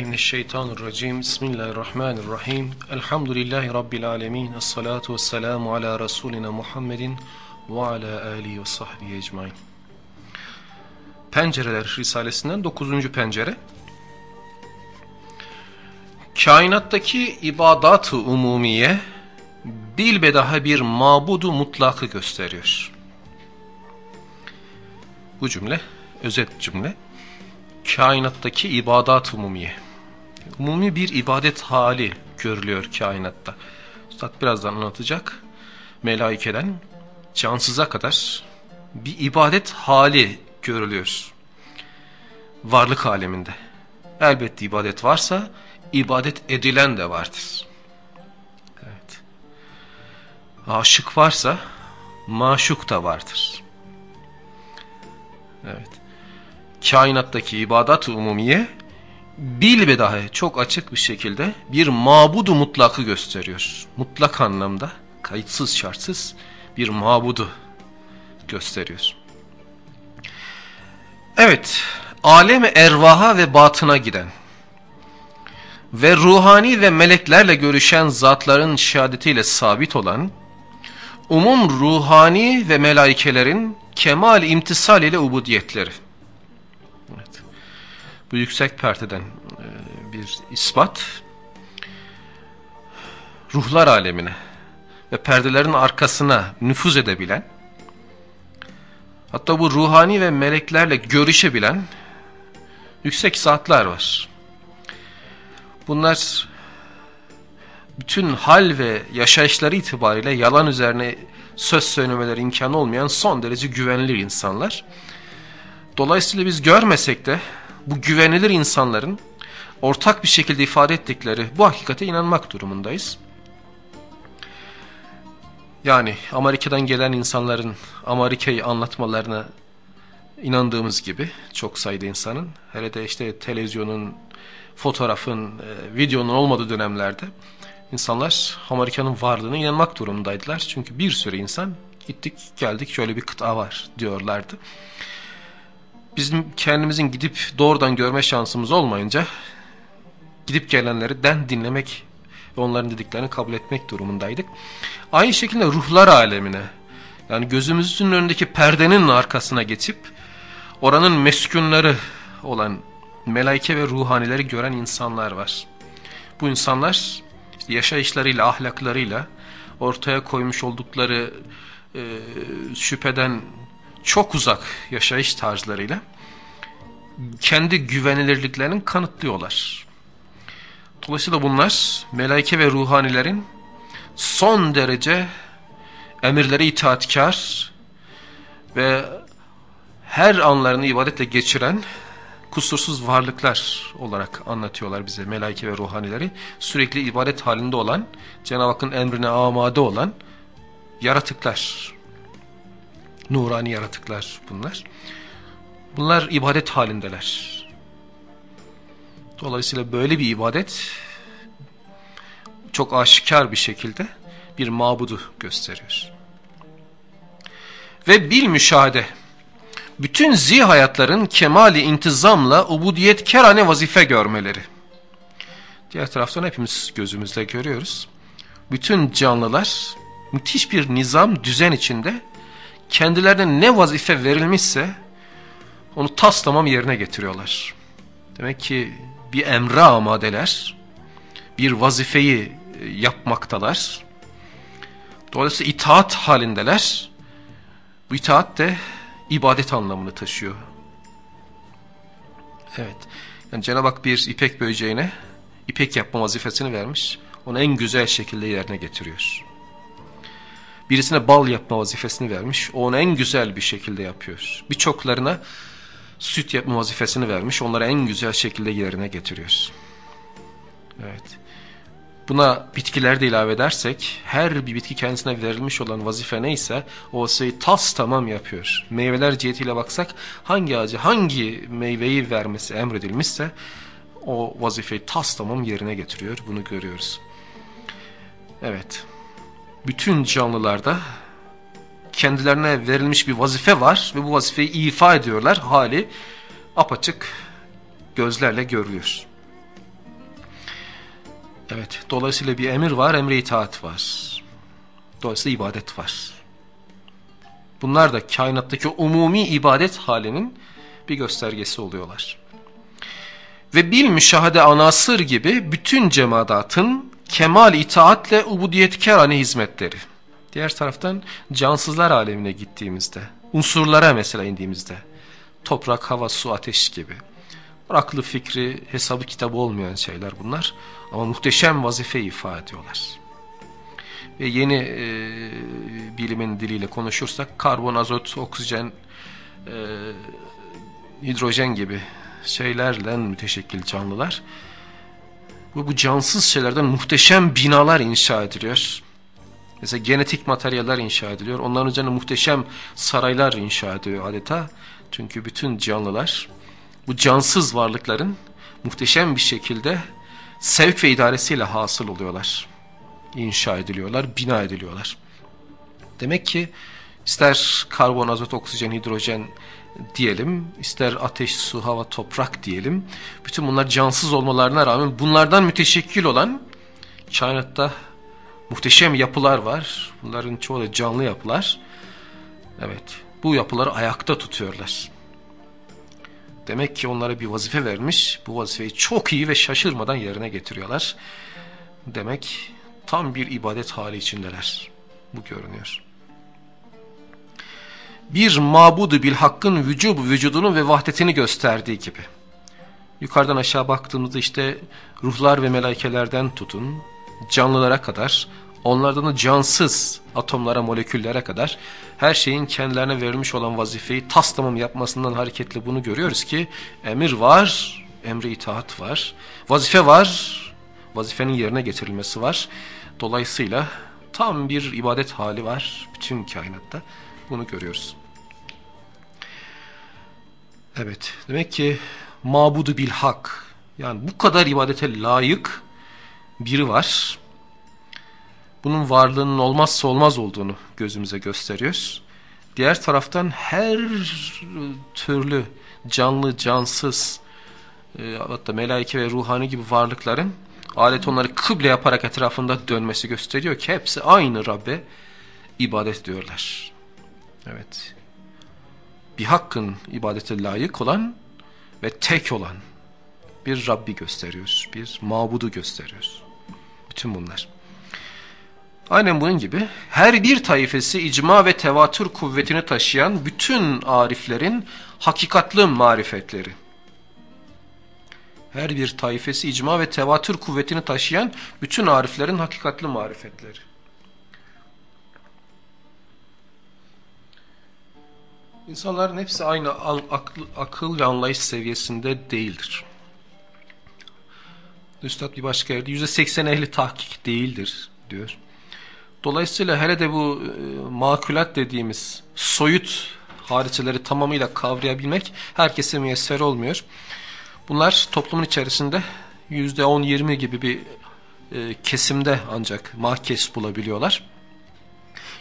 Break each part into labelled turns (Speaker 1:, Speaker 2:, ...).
Speaker 1: billahi mineşşeytanirracim. Bismillahirrahmanirrahim. Elhamdülillahi rabbil alamin. Essalatu vesselamu ala rasulina Muhammedin ve ala alihi ve sahbihi ecmaîn. Pencereler Risalesinden 9. pencere. Kainattaki ibadat-ı umumiye bilbedaha bir mabudu mutlakı gösteriyor. Bu cümle özet cümle kainattaki ibadat umumiye. Umumi bir ibadet hali görülüyor kainatta. Üstad birazdan anlatacak. Melaikeden cansıza kadar bir ibadet hali görülüyor. Varlık aleminde. Elbette ibadet varsa ibadet edilen de vardır. Evet. Aşık varsa maşuk da vardır. Evet kainattaki ibadat-ı umumiye bilbedahe çok açık bir şekilde bir mabudu mutlakı gösteriyor. Mutlak anlamda kayıtsız şartsız bir mabudu gösteriyor. Evet, alemi ervaha ve batına giden ve ruhani ve meleklerle görüşen zatların şehadetiyle sabit olan umum ruhani ve melaikelerin kemal imtisal ile ubudiyetleri bu yüksek perdeden e, bir ispat ruhlar alemine ve perdelerin arkasına nüfuz edebilen hatta bu ruhani ve meleklerle görüşebilen yüksek zatlar var. Bunlar bütün hal ve yaşayışları itibariyle yalan üzerine söz söylemeleri imkanı olmayan son derece güvenilir insanlar. Dolayısıyla biz görmesek de bu güvenilir insanların ortak bir şekilde ifade ettikleri bu hakikate inanmak durumundayız. Yani Amerika'dan gelen insanların Amerika'yı anlatmalarına inandığımız gibi çok sayıda insanın hele de işte televizyonun, fotoğrafın, e, videonun olmadığı dönemlerde insanlar Amerika'nın varlığına inanmak durumundaydılar. Çünkü bir sürü insan gittik geldik şöyle bir kıta var diyorlardı bizim kendimizin gidip doğrudan görme şansımız olmayınca gidip gelenleri den dinlemek ve onların dediklerini kabul etmek durumundaydık. Aynı şekilde ruhlar alemine yani gözümüzün önündeki perdenin arkasına geçip oranın meskunları olan melaike ve ruhanileri gören insanlar var. Bu insanlar işte yaşayışlarıyla, ahlaklarıyla ortaya koymuş oldukları e, şüpheden çok uzak yaşayış tarzlarıyla kendi güvenilirliklerini kanıtlıyorlar. Dolayısıyla bunlar melaike ve ruhanilerin son derece emirleri itaatkar ve her anlarını ibadetle geçiren kusursuz varlıklar olarak anlatıyorlar bize melaike ve ruhanileri. Sürekli ibadet halinde olan, Cenab-ı Hakk'ın emrine amade olan yaratıklar nurani yaratıklar bunlar. Bunlar ibadet halindeler. Dolayısıyla böyle bir ibadet çok aşikar bir şekilde bir mabudu gösteriyor. Ve bil müşahede bütün zihayatların kemali intizamla ubudiyet kerane vazife görmeleri. Diğer taraftan hepimiz gözümüzde görüyoruz. Bütün canlılar müthiş bir nizam, düzen içinde kendilerine ne vazife verilmişse onu tas tamam yerine getiriyorlar. Demek ki bir emre amadeler, bir vazifeyi e, yapmaktalar. Dolayısıyla itaat halindeler. Bu itaat de ibadet anlamını taşıyor. Evet. Yani Cenab-ı Hak bir ipek böceğine ipek yapma vazifesini vermiş. Onu en güzel şekilde yerine getiriyor. Birisine bal yapma vazifesini vermiş. Onu en güzel bir şekilde yapıyor. Birçoklarına süt yapma vazifesini vermiş. Onları en güzel şekilde yerine getiriyor. Evet. Buna bitkiler de ilave edersek her bir bitki kendisine verilmiş olan vazife neyse o vazifeyi tas tamam yapıyor. Meyveler cihetiyle baksak hangi ağacı hangi meyveyi vermesi emredilmişse o vazifeyi tas tamam yerine getiriyor. Bunu görüyoruz. Evet. Bütün canlılarda kendilerine verilmiş bir vazife var ve bu vazifeyi ifa ediyorlar. Hali apaçık gözlerle görülüyor. Evet, dolayısıyla bir emir var, emre itaat var. Dolayısıyla ibadet var. Bunlar da kainattaki umumi ibadet halinin bir göstergesi oluyorlar. Ve bil müşahede anasır gibi bütün cemaatın kemal itaatle ubudiyetkar hizmetleri. Diğer taraftan cansızlar alemine gittiğimizde, unsurlara mesela indiğimizde, toprak, hava, su, ateş gibi. Aklı fikri, hesabı kitabı olmayan şeyler bunlar. Ama muhteşem vazife ifade ediyorlar. Ve yeni e, bilimin diliyle konuşursak karbon, azot, oksijen, e, hidrojen gibi şeylerle müteşekkil canlılar. Bu, bu cansız şeylerden muhteşem binalar inşa ediliyor. Mesela genetik materyaller inşa ediliyor. Onların üzerine muhteşem saraylar inşa ediyor adeta. Çünkü bütün canlılar bu cansız varlıkların muhteşem bir şekilde sevk ve idaresiyle hasıl oluyorlar. İnşa ediliyorlar, bina ediliyorlar. Demek ki ister karbon, azot, oksijen, hidrojen diyelim, ister ateş, su, hava, toprak diyelim. Bütün bunlar cansız olmalarına rağmen bunlardan müteşekkil olan kainatta muhteşem yapılar var. Bunların çoğu da canlı yapılar. Evet, bu yapıları ayakta tutuyorlar. Demek ki onlara bir vazife vermiş. Bu vazifeyi çok iyi ve şaşırmadan yerine getiriyorlar. Demek tam bir ibadet hali içindeler. Bu görünüyor. Bir mabudu bil hakkın vücubu vücudunu ve vahdetini gösterdiği gibi. Yukarıdan aşağı baktığımızda işte ruhlar ve melaikelerden tutun, canlılara kadar, onlardan da cansız atomlara, moleküllere kadar her şeyin kendilerine verilmiş olan vazifeyi tas tamam yapmasından hareketle bunu görüyoruz ki emir var, emre itaat var, vazife var, vazifenin yerine getirilmesi var. Dolayısıyla tam bir ibadet hali var bütün kainatta. Bunu görüyoruz. Evet, demek ki mabudu bil hak. Yani bu kadar ibadete layık biri var bunun varlığının olmazsa olmaz olduğunu gözümüze gösteriyor. Diğer taraftan her türlü canlı, cansız, e, hatta melaike ve ruhani gibi varlıkların alet onları kıble yaparak etrafında dönmesi gösteriyor ki hepsi aynı Rabbe ibadet ediyorlar. Evet. Bir hakkın ibadete layık olan ve tek olan bir Rabbi gösteriyor. Bir mabudu gösteriyor. Bütün bunlar. Aynen bunun gibi her bir taifesi icma ve tevatür kuvvetini taşıyan bütün ariflerin hakikatlı marifetleri. Her bir taifesi icma ve tevatür kuvvetini taşıyan bütün ariflerin hakikatlı marifetleri. İnsanların hepsi aynı akıl, ve anlayış seviyesinde değildir. Üstad bir başka yerde %80 ehli tahkik değildir diyor. Dolayısıyla hele de bu e, makulat dediğimiz soyut hariçeleri tamamıyla kavrayabilmek herkese müyesser olmuyor. Bunlar toplumun içerisinde yüzde on yirmi gibi bir e, kesimde ancak mahkes bulabiliyorlar.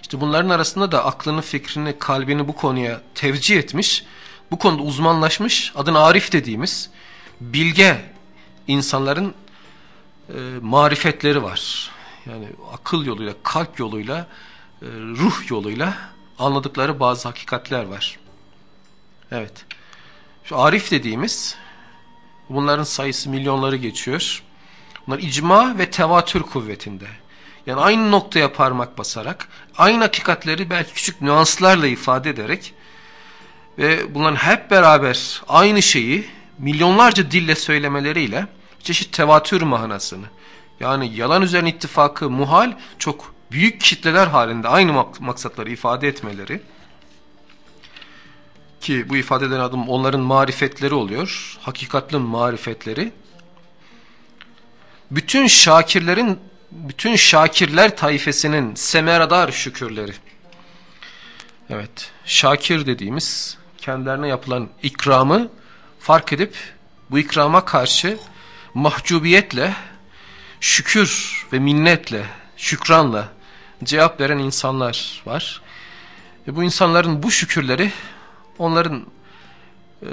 Speaker 1: İşte bunların arasında da aklını, fikrini, kalbini bu konuya tevcih etmiş, bu konuda uzmanlaşmış, adını Arif dediğimiz bilge insanların e, marifetleri var yani akıl yoluyla, kalp yoluyla, e, ruh yoluyla anladıkları bazı hakikatler var. Evet. Şu arif dediğimiz bunların sayısı milyonları geçiyor. Bunlar icma ve tevatür kuvvetinde. Yani aynı noktaya parmak basarak, aynı hakikatleri belki küçük nüanslarla ifade ederek ve bunların hep beraber aynı şeyi milyonlarca dille söylemeleriyle çeşit tevatür manasını, yani yalan üzerine ittifakı muhal çok büyük kitleler halinde aynı maksatları ifade etmeleri ki bu ifade eden adım onların marifetleri oluyor. Hakikatli marifetleri. bütün şakirlerin bütün şakirler taifesinin semeradar şükürleri. Evet, şakir dediğimiz kendilerine yapılan ikramı fark edip bu ikrama karşı mahcubiyetle, şükür ve minnetle, şükranla cevap veren insanlar var. Ve bu insanların bu şükürleri onların e,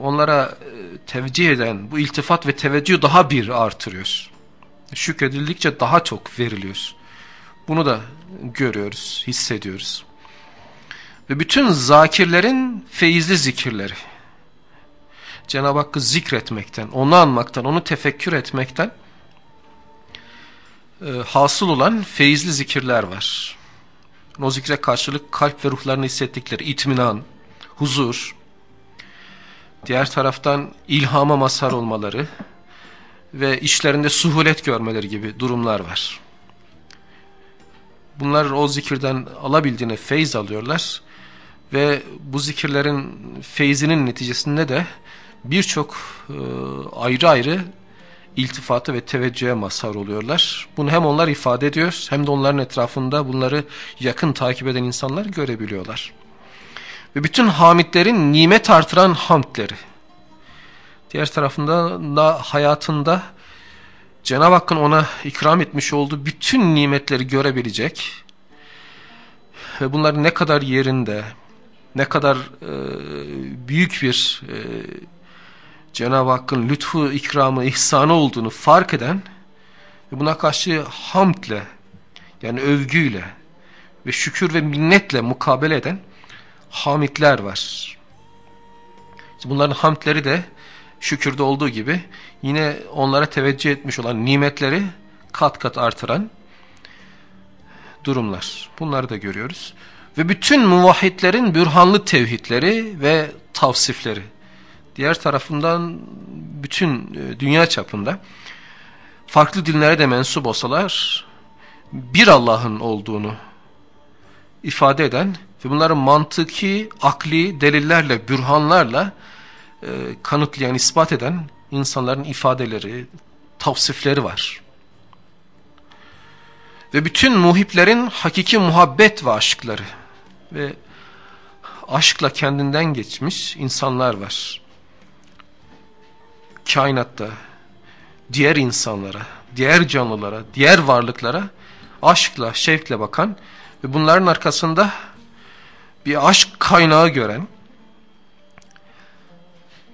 Speaker 1: onlara e, tevcih eden bu iltifat ve teveccüh daha bir artırıyor. Şükredildikçe daha çok veriliyor. Bunu da görüyoruz, hissediyoruz. Ve bütün zakirlerin feyizli zikirleri. Cenab-ı Hakk'ı zikretmekten, onu anmaktan, onu tefekkür etmekten e, hasıl olan feyizli zikirler var. O zikre karşılık kalp ve ruhlarını hissettikleri itminan, huzur, diğer taraftan ilhama mazhar olmaları ve işlerinde suhulet görmeleri gibi durumlar var. Bunlar o zikirden alabildiğine feyz alıyorlar ve bu zikirlerin feyzinin neticesinde de birçok e, ayrı ayrı iltifatı ve teveccühe mazhar oluyorlar. Bunu hem onlar ifade ediyor hem de onların etrafında bunları yakın takip eden insanlar görebiliyorlar. Ve bütün hamitlerin nimet artıran hamdleri. Diğer tarafında da hayatında Cenab-ı Hakk'ın ona ikram etmiş olduğu bütün nimetleri görebilecek ve bunların ne kadar yerinde, ne kadar e, büyük bir e, Cenab-ı Hakk'ın lütfu, ikramı, ihsanı olduğunu fark eden ve buna karşı hamdle yani övgüyle ve şükür ve minnetle mukabele eden hamitler var. Bunların hamdleri de şükürde olduğu gibi yine onlara teveccüh etmiş olan nimetleri kat kat artıran durumlar. Bunları da görüyoruz. Ve bütün muvahhidlerin bürhanlı tevhidleri ve tavsifleri. Diğer tarafından bütün e, dünya çapında farklı dinlere de mensup olsalar bir Allah'ın olduğunu ifade eden ve bunları mantıki, akli delillerle, bürhanlarla e, kanıtlayan, ispat eden insanların ifadeleri, tavsifleri var. Ve bütün muhiplerin hakiki muhabbet ve aşkları ve aşkla kendinden geçmiş insanlar var. Kainatta diğer insanlara, diğer canlılara, diğer varlıklara aşkla, şevkle bakan ve bunların arkasında bir aşk kaynağı gören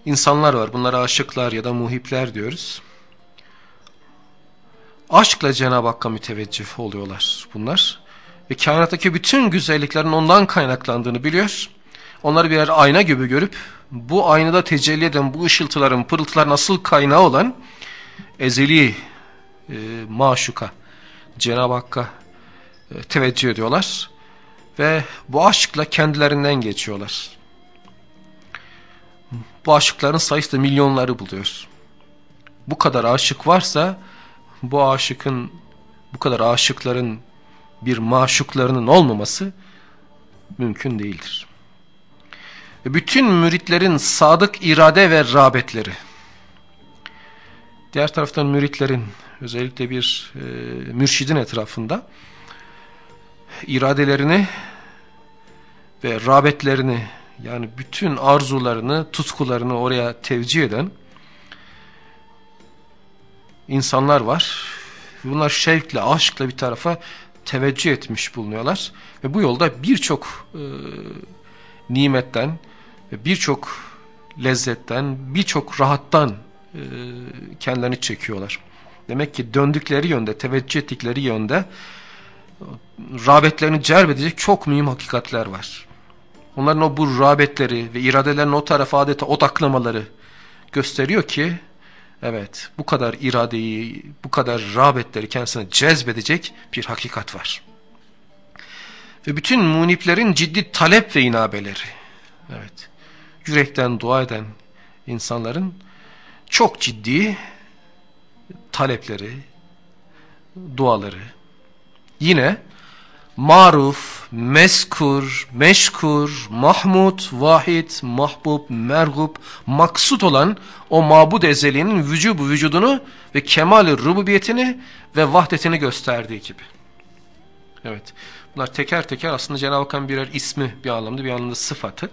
Speaker 1: insanlar var. Bunlara aşıklar ya da muhipler diyoruz. Aşkla Cenab-ı Hakk'a müteveccih oluyorlar bunlar. Ve kainattaki bütün güzelliklerin ondan kaynaklandığını biliyor. Onları birer ayna gibi görüp bu aynada tecelli eden bu ışıltıların, pırıltıların asıl kaynağı olan ezeli e, maşuka Cenab-ı Hakk'a e, teveccüh ediyorlar. Ve bu aşkla kendilerinden geçiyorlar. Bu aşıkların sayısı da milyonları buluyor. Bu kadar aşık varsa bu aşıkın, bu kadar aşıkların bir maşuklarının olmaması mümkün değildir. Ve bütün müritlerin sadık irade ve rağbetleri. Diğer taraftan müritlerin özellikle bir e, mürşidin etrafında iradelerini ve rağbetlerini yani bütün arzularını, tutkularını oraya tevcih eden insanlar var. Bunlar şevkle, aşkla bir tarafa teveccüh etmiş bulunuyorlar. Ve bu yolda birçok e, nimetten birçok lezzetten, birçok rahattan e, kendilerini çekiyorlar. Demek ki döndükleri yönde, teveccüh ettikleri yönde rağbetlerini celbedecek çok mühim hakikatler var. Onların o bu rağbetleri ve iradelerin o tarafa adeta odaklamaları gösteriyor ki evet bu kadar iradeyi, bu kadar rağbetleri kendisine cezbedecek bir hakikat var. Ve bütün muniplerin ciddi talep ve inabeleri. Evet. Yürekten dua eden insanların çok ciddi talepleri, duaları. Yine maruf, meskur, meşkur, mahmud, vahid, mahbub, mergub, maksut olan o mabud ezeliğinin vücubu vücudunu ve kemali rububiyetini ve vahdetini gösterdiği gibi. Evet. Bunlar teker teker aslında Cenab-ı Hakk'ın birer ismi bir anlamda bir anlamda sıfatı.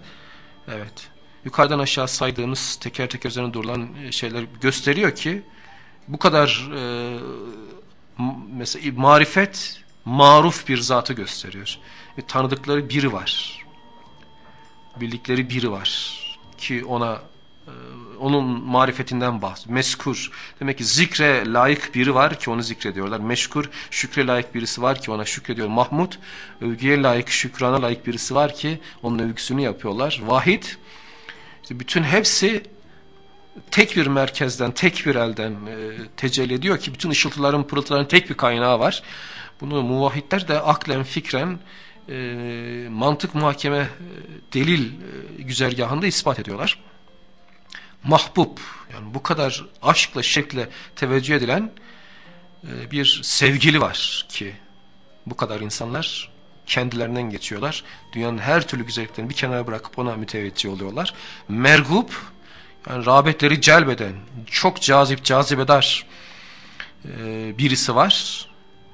Speaker 1: Evet. Yukarıdan aşağı saydığımız teker teker üzerine durulan e, şeyler gösteriyor ki bu kadar e, mesela marifet maruf bir zatı gösteriyor. Ve tanıdıkları biri var. Bildikleri biri var ki ona e, onun marifetinden bahsediyor. Meskur. Demek ki zikre layık biri var ki onu zikrediyorlar. Meşkur. Şükre layık birisi var ki ona şükrediyor. Mahmud. Övgüye layık, şükrana layık birisi var ki onun övgüsünü yapıyorlar. Vahid. İşte bütün hepsi tek bir merkezden, tek bir elden e, tecelli ediyor ki bütün ışıltıların, pırıltıların tek bir kaynağı var. Bunu muvahhidler de aklen, fikren, e, mantık muhakeme, e, delil e, güzergahında ispat ediyorlar. Mahbub, yani bu kadar aşkla, şekle teveccüh edilen e, bir sevgili var ki bu kadar insanlar kendilerinden geçiyorlar. Dünyanın her türlü güzelliklerini bir kenara bırakıp ona müteveccih oluyorlar. Mergub, yani rağbetleri celbeden, çok cazip, cazibedar e, birisi var.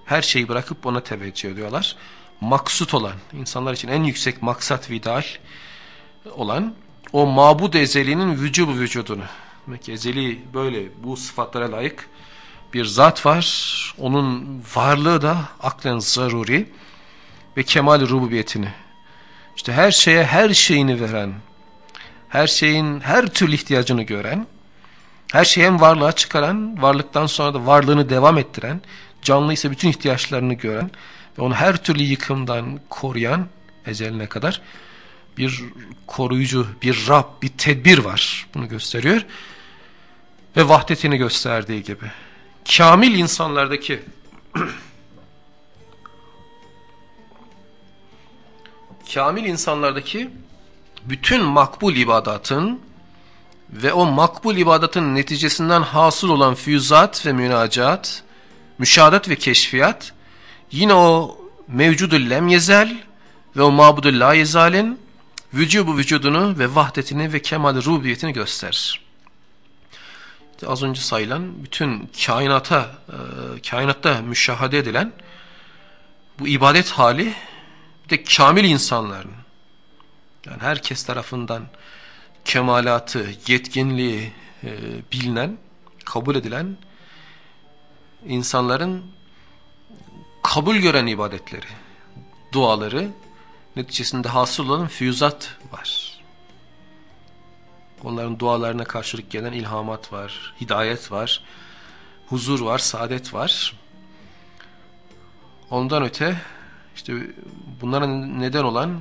Speaker 1: Her şeyi bırakıp ona teveccüh ediyorlar. Maksut olan, insanlar için en yüksek maksat ve ideal olan o mabud ezelinin vücubu vücudunu. Demek ki ezeli böyle bu sıfatlara layık bir zat var. Onun varlığı da aklen zaruri ve kemal rububiyetini. İşte her şeye her şeyini veren, her şeyin her türlü ihtiyacını gören, her şeyi hem varlığa çıkaran, varlıktan sonra da varlığını devam ettiren, canlıysa bütün ihtiyaçlarını gören ve onu her türlü yıkımdan koruyan eceline kadar bir koruyucu, bir Rab, bir tedbir var. Bunu gösteriyor. Ve vahdetini gösterdiği gibi. Kamil insanlardaki kamil insanlardaki bütün makbul ibadatın ve o makbul ibadatın neticesinden hasıl olan füyüzat ve münacat, müşahadat ve keşfiyat yine o mevcudu lemyezel ve o mabudu la yezalin vücubu vücudunu ve vahdetini ve kemal rubiyetini gösterir. İşte az önce sayılan bütün kainata, e, kainatta müşahede edilen bu ibadet hali bir de kamil insanların yani herkes tarafından kemalatı, yetkinliği e, bilinen, kabul edilen insanların kabul gören ibadetleri, duaları neticesinde hasıl olan füyüzat var. Onların dualarına karşılık gelen ilhamat var, hidayet var, huzur var, saadet var. Ondan öte işte bunların neden olan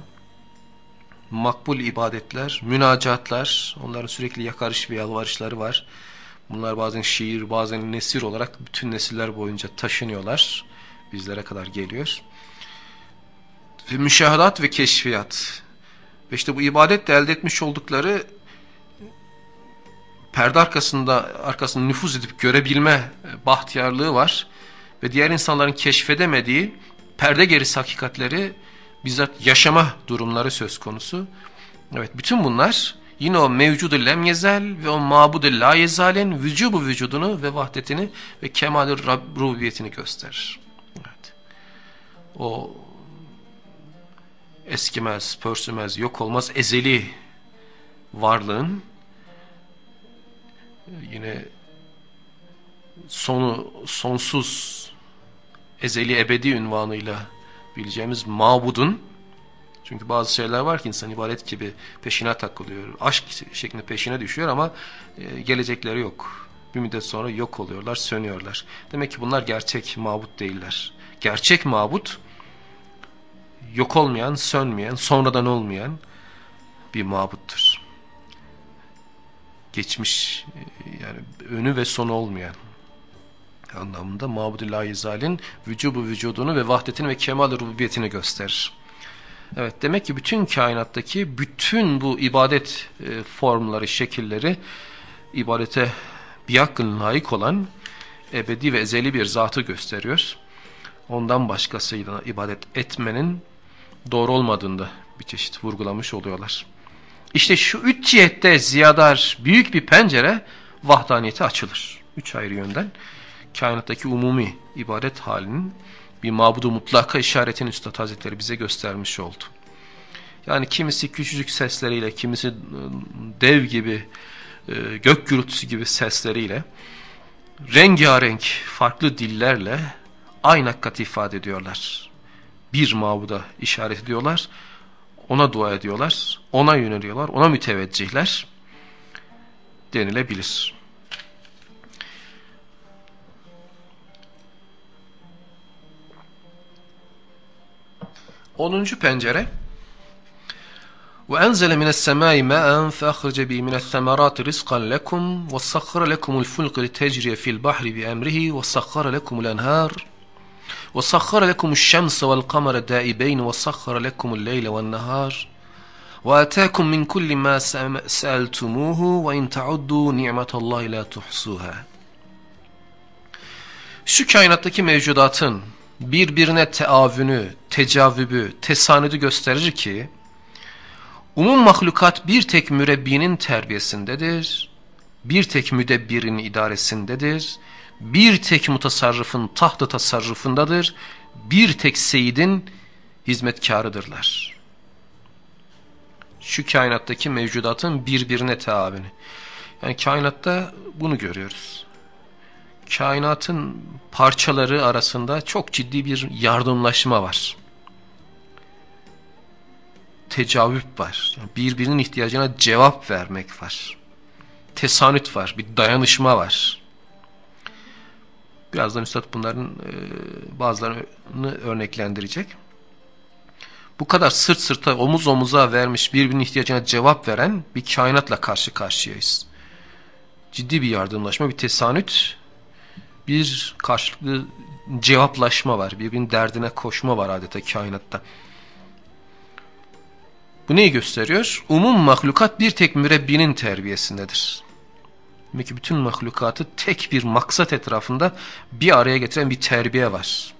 Speaker 1: makbul ibadetler, münacatlar, onların sürekli yakarış ve yalvarışları var. Bunlar bazen şiir, bazen nesir olarak bütün nesiller boyunca taşınıyorlar. Bizlere kadar geliyor. Ve müşahadat ve keşfiyat. Ve işte bu ibadetle elde etmiş oldukları perde arkasında arkasında nüfuz edip görebilme bahtiyarlığı var. Ve diğer insanların keşfedemediği perde gerisi hakikatleri bizzat yaşama durumları söz konusu. Evet bütün bunlar yine o mevcudu lem yezel ve o mabudu la yezalen vücubu vücudunu ve vahdetini ve kemal rububiyetini gösterir. Evet. O eskimez, pörsümez, yok olmaz ezeli varlığın yine sonu sonsuz ezeli ebedi ünvanıyla bileceğimiz mabudun çünkü bazı şeyler var ki insan ibadet gibi peşine takılıyor. Aşk şeklinde peşine düşüyor ama e, gelecekleri yok. Bir müddet sonra yok oluyorlar, sönüyorlar. Demek ki bunlar gerçek mabut değiller. Gerçek mabut yok olmayan, sönmeyen, sonradan olmayan bir mabuttur. Geçmiş e, yani önü ve sonu olmayan anlamında mabud-i layizalin vücubu vücudunu ve vahdetini ve kemal rububiyetini gösterir. Evet demek ki bütün kainattaki bütün bu ibadet e, formları, şekilleri ibadete bir hakkın layık olan ebedi ve ezeli bir zatı gösteriyor. Ondan başkasıyla ibadet etmenin doğru olmadığını bir çeşit vurgulamış oluyorlar. İşte şu üç cihette ziyadar büyük bir pencere vahdaniyete açılır. Üç ayrı yönden kainattaki umumi ibadet halinin bir mabudu mutlaka işaretini Üstad Hazretleri bize göstermiş oldu. Yani kimisi küçücük sesleriyle, kimisi ıı, dev gibi, ıı, gök gürültüsü gibi sesleriyle, rengarenk farklı dillerle aynı hakikati ifade ediyorlar. Bir mabuda işaret ediyorlar, ona dua ediyorlar, ona yöneliyorlar, ona müteveccihler denilebilir. 10. pencere وأنزل من السماء ماء فأخرج به من الثمرات رزقا لكم وسخر لكم الفلك لتجري في البحر بأمره وسخر لكم الأنهار وسخر لكم الشمس والقمر دائبين وسخر لكم الليل والنهار وآتاكم من كل ما سألتموه وإن تعدوا نعمة الله لا تحصوها Şu kainattaki mevcudatın birbirine teavünü, tecavübü, tesanüdü gösterir ki, umum mahlukat bir tek mürebbinin terbiyesindedir, bir tek müdebbirin idaresindedir, bir tek mutasarrıfın tahtı tasarrufundadır, bir tek seyidin hizmetkarıdırlar. Şu kainattaki mevcudatın birbirine teavünü. Yani kainatta bunu görüyoruz kainatın parçaları arasında çok ciddi bir yardımlaşma var. Tecavüp var. Birbirinin ihtiyacına cevap vermek var. Tesanüt var. Bir dayanışma var. Birazdan Üstad bunların e, bazılarını örneklendirecek. Bu kadar sırt sırta omuz omuza vermiş birbirinin ihtiyacına cevap veren bir kainatla karşı karşıyayız. Ciddi bir yardımlaşma, bir tesanüt bir karşılıklı cevaplaşma var. Birbirinin derdine koşma var adeta kainatta. Bu neyi gösteriyor? Umum mahlukat bir tek mürebbinin terbiyesindedir. Demek ki bütün mahlukatı tek bir maksat etrafında bir araya getiren bir terbiye var.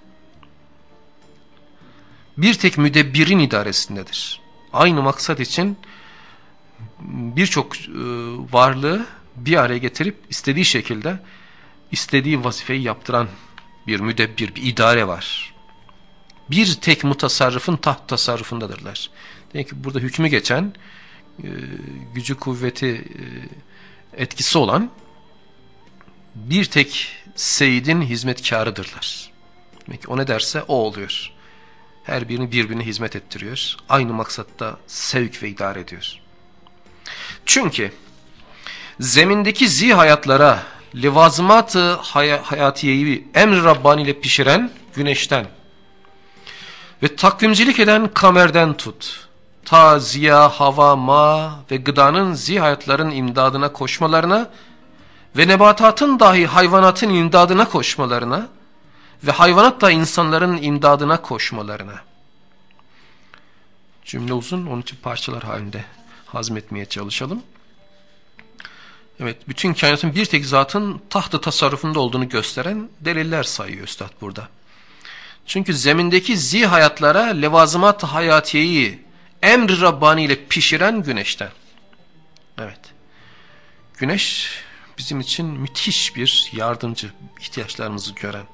Speaker 1: Bir tek müdebbirin idaresindedir. Aynı maksat için birçok e, varlığı bir araya getirip istediği şekilde istediği vazifeyi yaptıran bir müdebbir, bir idare var. Bir tek mutasarrıfın taht tasarrufundadırlar. Demek ki burada hükmü geçen, e, gücü kuvveti e, etkisi olan bir tek seyidin hizmetkarıdırlar. Demek ki o ne derse o oluyor. Her birini birbirine hizmet ettiriyor. Aynı maksatta sevk ve idare ediyor. Çünkü zemindeki zi hayatlara levazımat-ı hayatiyeyi emri Rabbani ile pişiren güneşten ve takvimcilik eden kamerden tut. Ta ziya, hava, ma ve gıdanın zihayatların imdadına koşmalarına ve nebatatın dahi hayvanatın imdadına koşmalarına ve hayvanat da insanların imdadına koşmalarına. Cümle uzun, onun için parçalar halinde hazmetmeye çalışalım. Evet, bütün kainatın bir tek zatın tahtı tasarrufunda olduğunu gösteren deliller sayıyor Üstad burada. Çünkü zemindeki zi hayatlara levazımat hayatiyeyi emri Rabbani ile pişiren güneşten. Evet. Güneş bizim için müthiş bir yardımcı, ihtiyaçlarımızı gören.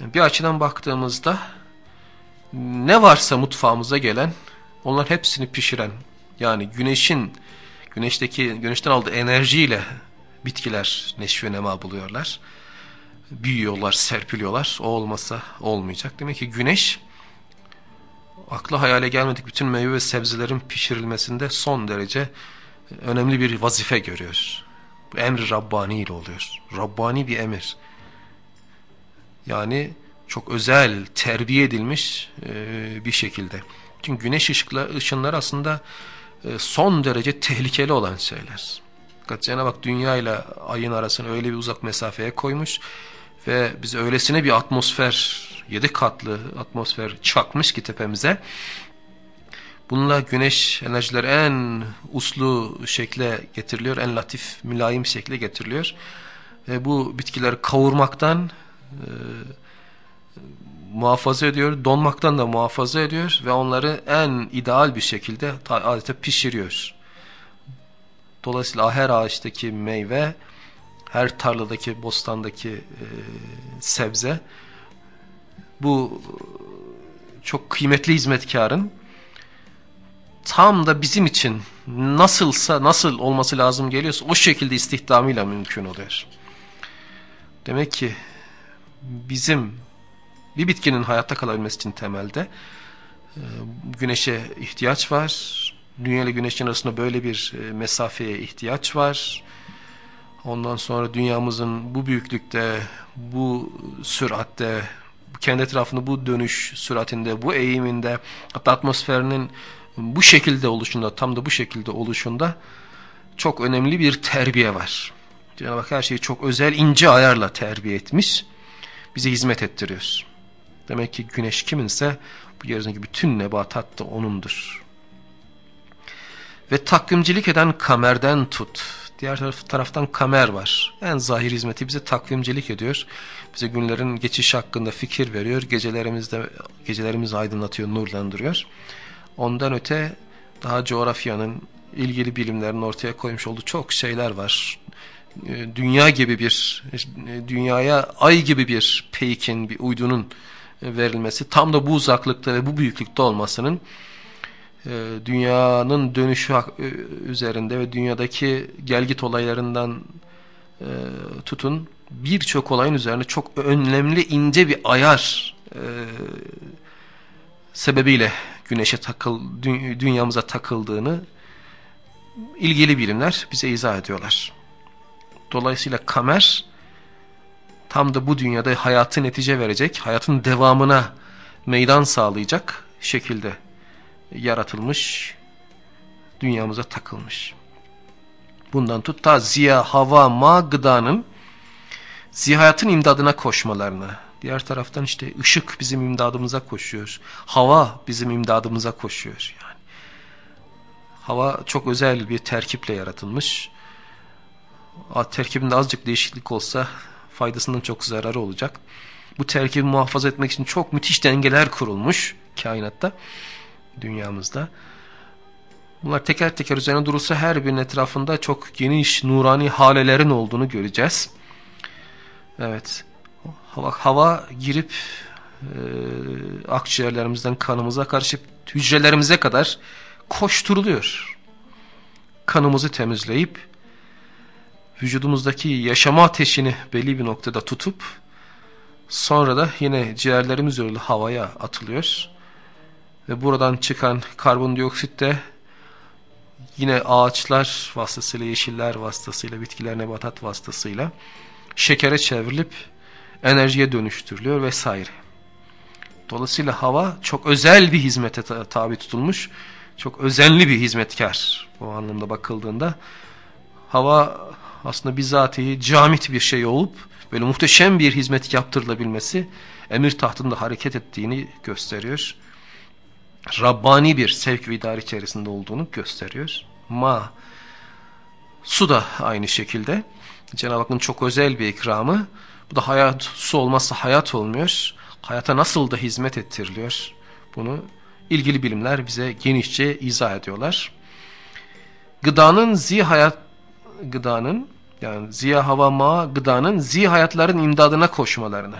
Speaker 1: Bir açıdan baktığımızda ne varsa mutfağımıza gelen, onlar hepsini pişiren, yani güneşin güneşteki güneşten aldığı enerjiyle bitkiler neşve ve nema buluyorlar. Büyüyorlar, serpiliyorlar. O olmasa olmayacak. Demek ki güneş akla hayale gelmedik bütün meyve ve sebzelerin pişirilmesinde son derece önemli bir vazife görüyor. Bu emri Rabbani ile oluyor. Rabbani bir emir. Yani çok özel, terbiye edilmiş e, bir şekilde. Çünkü güneş ışıkla, ışınları aslında e, son derece tehlikeli olan şeyler. Fakat Cenab-ı Hak dünya ile ayın arasını öyle bir uzak mesafeye koymuş ve biz öylesine bir atmosfer, yedi katlı atmosfer çakmış ki tepemize. Bununla güneş enerjiler en uslu şekle getiriliyor, en latif, mülayim şekle getiriliyor. Ve bu bitkileri kavurmaktan, e, muhafaza ediyor, donmaktan da muhafaza ediyor ve onları en ideal bir şekilde adeta pişiriyor. Dolayısıyla her ağaçtaki meyve, her tarladaki, bostandaki e, sebze bu çok kıymetli hizmetkarın tam da bizim için nasılsa nasıl olması lazım geliyorsa o şekilde istihdamıyla mümkün oluyor. Demek ki bizim bir bitkinin hayatta kalabilmesi için temelde e, güneşe ihtiyaç var. Dünya ile güneşin arasında böyle bir e, mesafeye ihtiyaç var. Ondan sonra dünyamızın bu büyüklükte, bu süratte, kendi etrafında bu dönüş süratinde, bu eğiminde, hatta atmosferinin bu şekilde oluşunda, tam da bu şekilde oluşunda çok önemli bir terbiye var. Cenab-ı Hak her şeyi çok özel, ince ayarla terbiye etmiş. Bize hizmet ettiriyor. Demek ki güneş kiminse bu yeryüzündeki bütün nebatat da onundur. Ve takvimcilik eden kamerden tut. Diğer taraf, taraftan kamer var. En zahir hizmeti bize takvimcilik ediyor. Bize günlerin geçiş hakkında fikir veriyor. Gecelerimizde gecelerimizi aydınlatıyor, nurlandırıyor. Ondan öte daha coğrafyanın ilgili bilimlerin ortaya koymuş olduğu çok şeyler var. Ee, dünya gibi bir, dünyaya ay gibi bir peykin, bir uydunun verilmesi, tam da bu uzaklıkta ve bu büyüklükte olmasının e, dünyanın dönüşü e, üzerinde ve dünyadaki gelgit olaylarından e, tutun birçok olayın üzerine çok önemli ince bir ayar sebebiyle güneşe takıl, dünyamıza takıldığını ilgili bilimler bize izah ediyorlar. Dolayısıyla kamer tam da bu dünyada hayatı netice verecek, hayatın devamına meydan sağlayacak şekilde yaratılmış, dünyamıza takılmış. Bundan tut ta ziya, hava, ma, gıdanın zihayatın imdadına koşmalarını, diğer taraftan işte ışık bizim imdadımıza koşuyor, hava bizim imdadımıza koşuyor yani. Hava çok özel bir terkiple yaratılmış. Terkibinde azıcık değişiklik olsa faydasından çok zararı olacak. Bu terkibi muhafaza etmek için çok müthiş dengeler kurulmuş kainatta, dünyamızda. Bunlar teker teker üzerine durulsa her birinin etrafında çok geniş nurani halelerin olduğunu göreceğiz. Evet. Hava, hava girip e, akciğerlerimizden kanımıza karışıp hücrelerimize kadar koşturuluyor. Kanımızı temizleyip vücudumuzdaki yaşama ateşini belli bir noktada tutup sonra da yine ciğerlerimiz yolu havaya atılıyor. Ve buradan çıkan karbondioksit de yine ağaçlar vasıtasıyla, yeşiller vasıtasıyla, bitkiler, nebatat vasıtasıyla şekere çevrilip enerjiye dönüştürülüyor vesaire. Dolayısıyla hava çok özel bir hizmete tabi tutulmuş. Çok özenli bir hizmetkar bu anlamda bakıldığında. Hava aslında bizatihi camit bir şey olup böyle muhteşem bir hizmet yaptırılabilmesi emir tahtında hareket ettiğini gösteriyor. Rabbani bir sevk ve idare içerisinde olduğunu gösteriyor. Ma su da aynı şekilde Cenab-ı Hakk'ın çok özel bir ikramı. Bu da hayat su olmazsa hayat olmuyor. Hayata nasıl da hizmet ettiriliyor. Bunu ilgili bilimler bize genişçe izah ediyorlar. Gıdanın zi hayat gıdanın yani ziya hava ma gıdanın zi hayatların imdadına koşmalarını.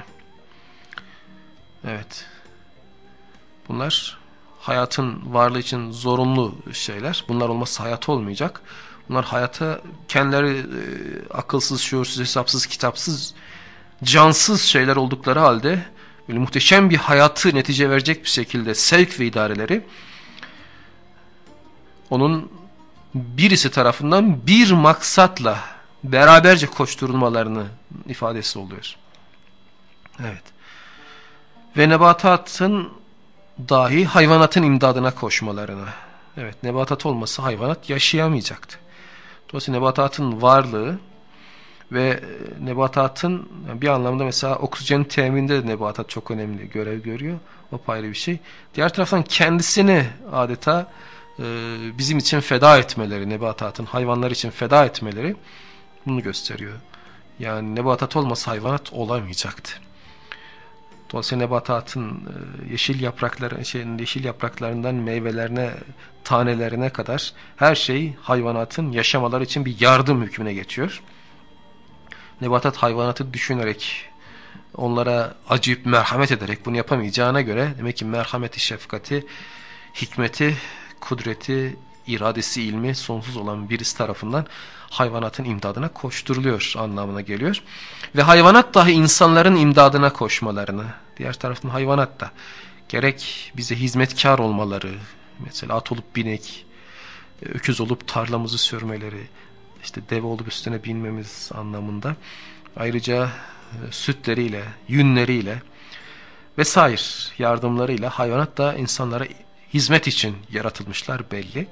Speaker 1: Evet. Bunlar hayatın varlığı için zorunlu şeyler. Bunlar olmazsa hayat olmayacak. Bunlar hayata kendileri e, akılsız, şuursuz, hesapsız, kitapsız, cansız şeyler oldukları halde böyle muhteşem bir hayatı netice verecek bir şekilde sevk ve idareleri onun birisi tarafından bir maksatla beraberce koşturulmalarını ifadesi oluyor. Evet. Ve nebatatın dahi hayvanatın imdadına koşmalarını. Evet nebatat olmasa hayvanat yaşayamayacaktı. Dolayısıyla nebatatın varlığı ve nebatatın bir anlamda mesela oksijen teminde de nebatat çok önemli görev görüyor. O ayrı bir şey. Diğer taraftan kendisini adeta e, bizim için feda etmeleri, nebatatın hayvanlar için feda etmeleri bunu gösteriyor. Yani nebatat olmasa hayvanat olamayacaktı. Dolayısıyla nebatatın e, yeşil yaprakları, şeyin yeşil yapraklarından meyvelerine, tanelerine kadar her şey hayvanatın yaşamaları için bir yardım hükmüne geçiyor. Nebatat hayvanatı düşünerek, onlara acıyıp merhamet ederek bunu yapamayacağına göre demek ki merhameti, şefkati, hikmeti, kudreti, iradesi, ilmi sonsuz olan birisi tarafından hayvanatın imdadına koşturuluyor anlamına geliyor. Ve hayvanat dahi insanların imdadına koşmalarını, diğer taraftan hayvanat da gerek bize hizmetkar olmaları, mesela at olup binek, öküz olup tarlamızı sürmeleri, işte deve olup üstüne binmemiz anlamında. Ayrıca e, sütleriyle, yünleriyle vesaire yardımlarıyla hayvanat da insanlara hizmet için yaratılmışlar belli.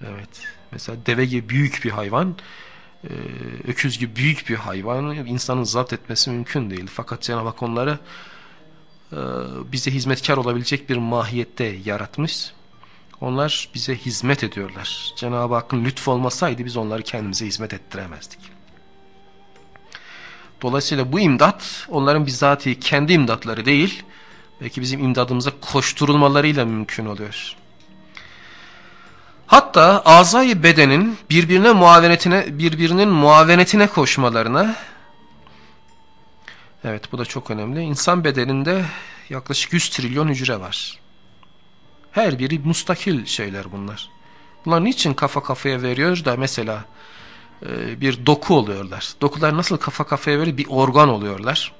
Speaker 1: Evet. Mesela deve gibi büyük bir hayvan, e, öküz gibi büyük bir hayvan insanın zapt etmesi mümkün değil. Fakat Cenab-ı Hak onları e, bize hizmetkar olabilecek bir mahiyette yaratmış. Onlar bize hizmet ediyorlar. Cenab-ı Hakk'ın lütfu olmasaydı biz onları kendimize hizmet ettiremezdik. Dolayısıyla bu imdat onların bizzati kendi imdatları değil, belki bizim imdadımıza koşturulmalarıyla mümkün oluyor. Hatta azayı bedenin birbirine muavenetine, birbirinin muavenetine koşmalarına Evet bu da çok önemli. İnsan bedeninde yaklaşık 100 trilyon hücre var. Her biri mustakil şeyler bunlar. Bunlar niçin kafa kafaya veriyor da mesela e, bir doku oluyorlar. Dokular nasıl kafa kafaya veriyor? Bir organ oluyorlar.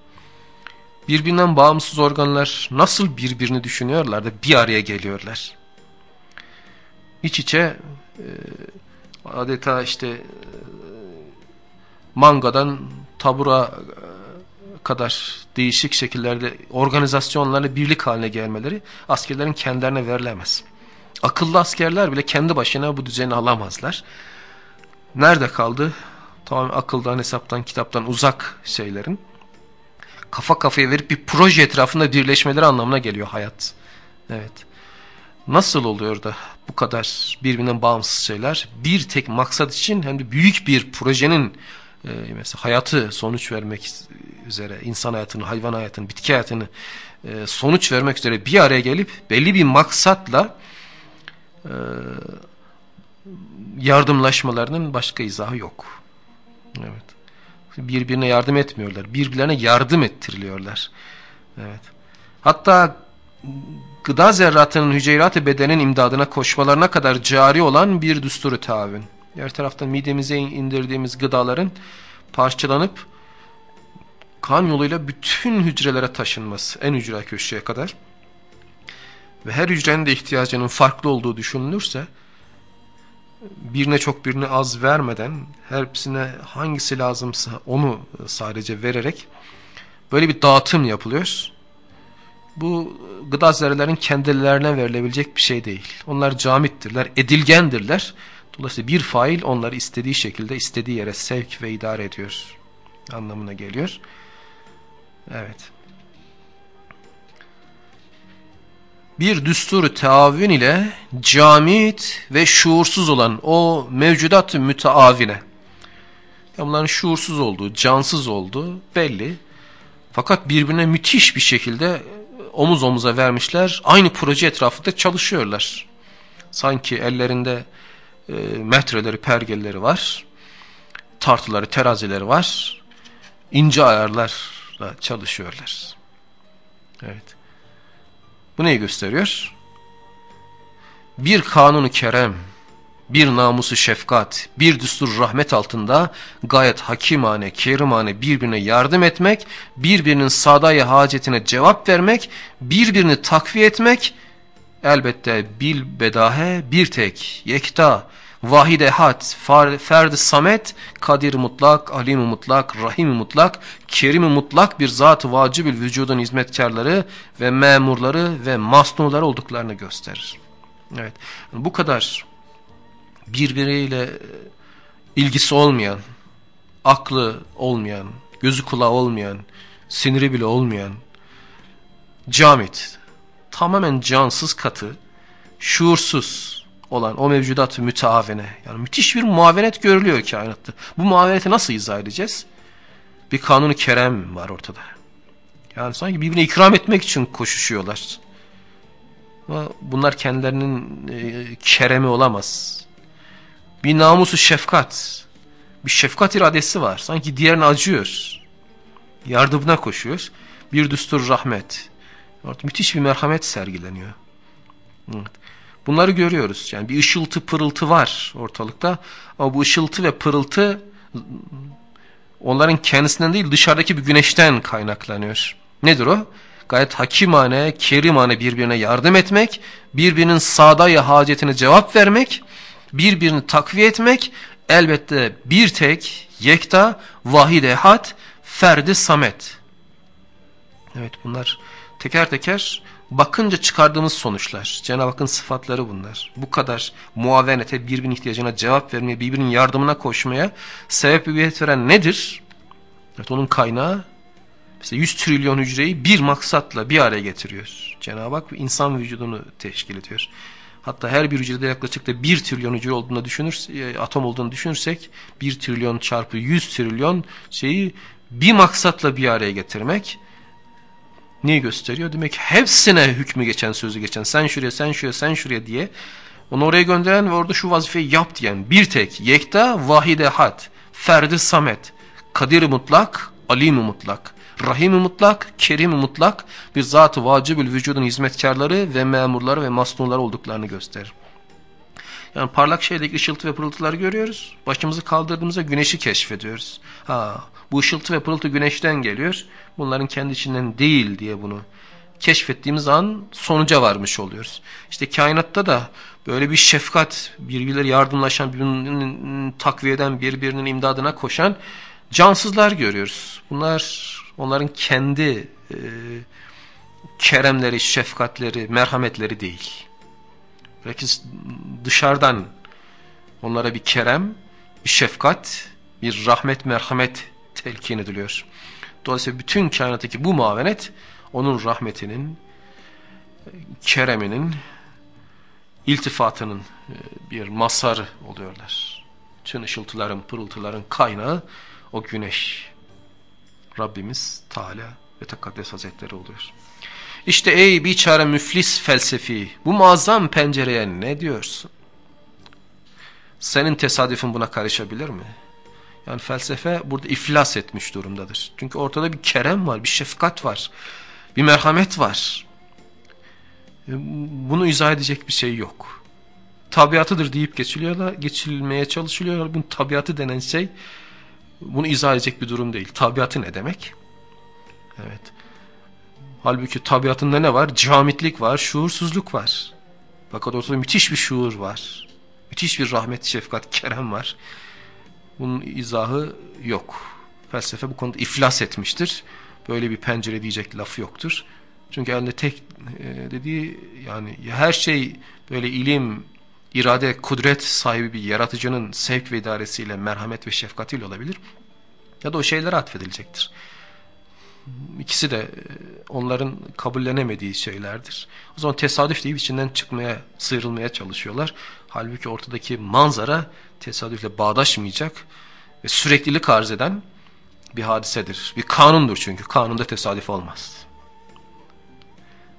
Speaker 1: Birbirinden bağımsız organlar nasıl birbirini düşünüyorlar da bir araya geliyorlar iç içe e, adeta işte e, mangadan tabura e, kadar değişik şekillerde organizasyonlarla birlik haline gelmeleri askerlerin kendilerine verilemez. Akıllı askerler bile kendi başına bu düzeni alamazlar. Nerede kaldı? Tamam akıldan, hesaptan, kitaptan uzak şeylerin kafa kafaya verip bir proje etrafında birleşmeleri anlamına geliyor hayat. Evet. Nasıl oluyor da bu kadar birbirinden bağımsız şeyler bir tek maksat için hem de büyük bir projenin e, mesela hayatı sonuç vermek üzere insan hayatını, hayvan hayatını, bitki hayatını e, sonuç vermek üzere bir araya gelip belli bir maksatla e, yardımlaşmalarının başka izahı yok. Evet. Birbirine yardım etmiyorlar. Birbirlerine yardım ettiriliyorlar. Evet. Hatta gıda zerratının hücreyrat-ı bedenin imdadına koşmalarına kadar cari olan bir düsturu taavün. Diğer taraftan midemize indirdiğimiz gıdaların parçalanıp kan yoluyla bütün hücrelere taşınması en hücre köşeye kadar ve her hücrenin de ihtiyacının farklı olduğu düşünülürse birine çok birine az vermeden hepsine hangisi lazımsa onu sadece vererek böyle bir dağıtım yapılıyor bu gıda zerrelerin kendilerine verilebilecek bir şey değil. Onlar camittirler, edilgendirler. Dolayısıyla bir fail onları istediği şekilde istediği yere sevk ve idare ediyor anlamına geliyor. Evet. Bir düsturu teavün ile camit ve şuursuz olan o mevcudat-ı müteavine. Bunların şuursuz olduğu, cansız olduğu belli. Fakat birbirine müthiş bir şekilde omuz omuza vermişler. Aynı proje etrafında çalışıyorlar. Sanki ellerinde e, metreleri, pergelleri var. Tartıları, terazileri var. İnce ayarlarla çalışıyorlar. Evet. Bu neyi gösteriyor? Bir kanunu kerem, bir namusu şefkat, bir düstur rahmet altında gayet hakimane, kerimane birbirine yardım etmek, birbirinin sadaya hacetine cevap vermek, birbirini takviye etmek, elbette bil bedahe bir tek, yekta, vahid ehad, ferd samet, kadir mutlak, alim mutlak, rahim mutlak, kerim mutlak bir zat-ı vacibül vücudun hizmetkarları ve memurları ve masnuları olduklarını gösterir. Evet, bu kadar birbiriyle e, ilgisi olmayan, aklı olmayan, gözü kulağı olmayan, siniri bile olmayan camit, tamamen cansız katı, şuursuz olan o mevcudat müteavene, yani müthiş bir muavenet görülüyor kainatta. Bu muaveneti nasıl izah edeceğiz? Bir kanunu kerem var ortada. Yani sanki birbirine ikram etmek için koşuşuyorlar. Ama bunlar kendilerinin e, keremi olamaz. Bir namusu şefkat. Bir şefkat iradesi var. Sanki diğerine acıyor. Yardımına koşuyor. Bir düstur rahmet. Orada müthiş bir merhamet sergileniyor. Evet. Bunları görüyoruz. Yani bir ışıltı pırıltı var ortalıkta. Ama bu ışıltı ve pırıltı onların kendisinden değil dışarıdaki bir güneşten kaynaklanıyor. Nedir o? Gayet hakimane, kerimane birbirine yardım etmek, birbirinin sağdaya hacetine cevap vermek, birbirini takviye etmek, elbette bir tek, yekta, vahid ehad, ferdi samet. Evet bunlar teker teker bakınca çıkardığımız sonuçlar. Cenab-ı Hakk'ın sıfatları bunlar. Bu kadar muavenete, birbirinin ihtiyacına cevap vermeye, birbirinin yardımına koşmaya sebebiyet veren nedir? Evet, onun kaynağı mesela 100 trilyon hücreyi bir maksatla bir araya getiriyor. Cenab-ı Hak insan vücudunu teşkil ediyor. Hatta her bir hücrede yaklaşık da 1 trilyon hücre olduğunu düşünürsek, atom olduğunu düşünürsek 1 trilyon çarpı 100 trilyon şeyi bir maksatla bir araya getirmek neyi gösteriyor? Demek hepsine hükmü geçen sözü geçen sen şuraya sen şuraya sen şuraya diye onu oraya gönderen ve orada şu vazifeyi yap diyen bir tek yekta vahide had ferdi samet kadir mutlak alim mutlak rahim mutlak kerim mutlak bir zat-ı vacibül vücudun hizmetkarları ve memurları ve masnunları olduklarını gösterir. Yani parlak şeydeki ışıltı ve pırıltıları görüyoruz. Başımızı kaldırdığımızda güneşi keşfediyoruz. Ha, bu ışıltı ve pırıltı güneşten geliyor. Bunların kendi içinden değil diye bunu keşfettiğimiz an sonuca varmış oluyoruz. İşte kainatta da böyle bir şefkat, birbirleri yardımlaşan, birbirinin takviyeden, birbirinin imdadına koşan cansızlar görüyoruz. Bunlar onların kendi e, keremleri, şefkatleri, merhametleri değil. Belki dışarıdan onlara bir kerem, bir şefkat, bir rahmet, merhamet telkin ediliyor. Dolayısıyla bütün kainattaki bu muavenet onun rahmetinin, kereminin, iltifatının e, bir masarı oluyorlar. Tüm ışıltıların, pırıltıların kaynağı o güneş. Rabbimiz Teala ve Tekaddes Hazretleri oluyor. İşte ey biçare müflis felsefi bu muazzam pencereye ne diyorsun? Senin tesadüfün buna karışabilir mi? Yani felsefe burada iflas etmiş durumdadır. Çünkü ortada bir kerem var, bir şefkat var, bir merhamet var. E, bunu izah edecek bir şey yok. Tabiatıdır deyip geçiliyorlar, geçilmeye çalışılıyorlar. Bunun tabiatı denen şey bunu izah edecek bir durum değil. Tabiatı ne demek? Evet. Halbuki tabiatında ne var? Camitlik var, şuursuzluk var. Fakat ortada müthiş bir şuur var. Müthiş bir rahmet, şefkat, kerem var. Bunun izahı yok. Felsefe bu konuda iflas etmiştir. Böyle bir pencere diyecek laf yoktur. Çünkü elinde tek e, dediği yani her şey böyle ilim, irade, kudret sahibi bir yaratıcının sevk ve idaresiyle, merhamet ve şefkatiyle olabilir. Ya da o şeylere atfedilecektir. İkisi de e, onların kabullenemediği şeylerdir. O zaman tesadüf deyip içinden çıkmaya, sıyrılmaya çalışıyorlar. Halbuki ortadaki manzara tesadüfle bağdaşmayacak ve süreklilik arz eden bir hadisedir. Bir kanundur çünkü. Kanunda tesadüf olmaz.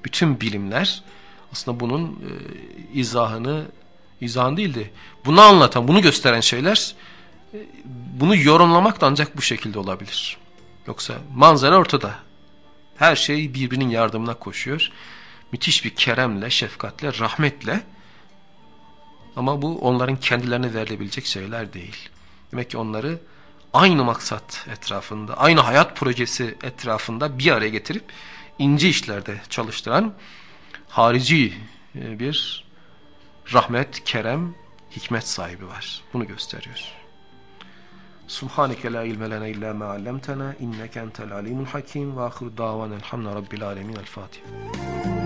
Speaker 1: Bütün bilimler aslında bunun e, izahını, izahını değildi. Bunu anlatan, bunu gösteren şeyler e, bunu yorumlamak da ancak bu şekilde olabilir. Yoksa manzara ortada. Her şey birbirinin yardımına koşuyor. Müthiş bir keremle, şefkatle, rahmetle ama bu onların kendilerine verilebilecek şeyler değil. Demek ki onları aynı maksat etrafında, aynı hayat projesi etrafında bir araya getirip ince işlerde çalıştıran harici e, bir rahmet, kerem, hikmet sahibi var. Bunu gösteriyor. Subhaneke la ilme lena illa ma allamtana inneke entel alimul hakim ve ahir davan elhamdülillahi rabbil alemin el Fatiha.